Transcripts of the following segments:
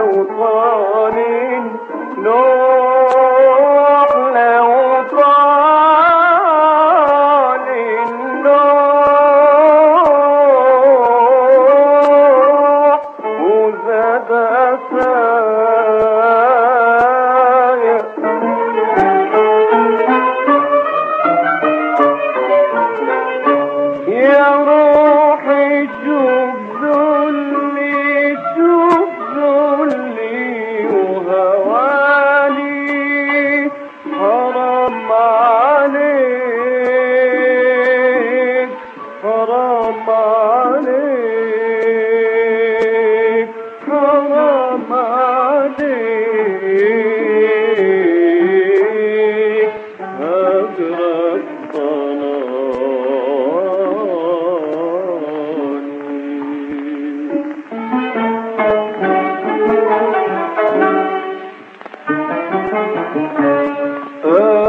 أوطان نور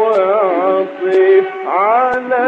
وعطف على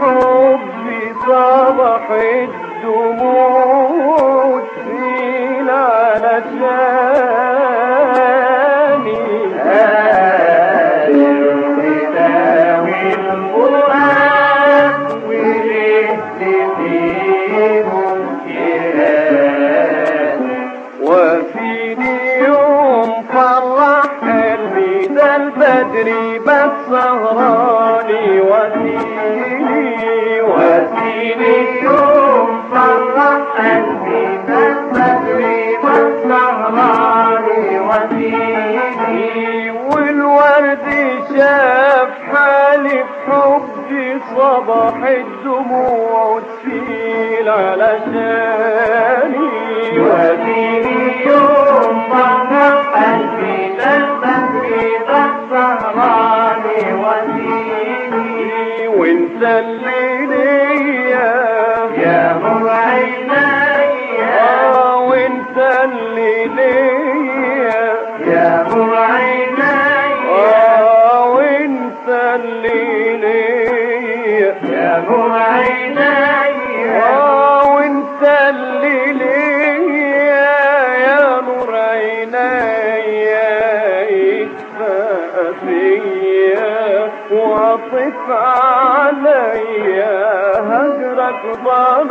حبي صبحت الدموع تسيل على لساني وفيني يوم فرح البدري بس سهراني صباح الدموع تسيل علشاني وانت kurban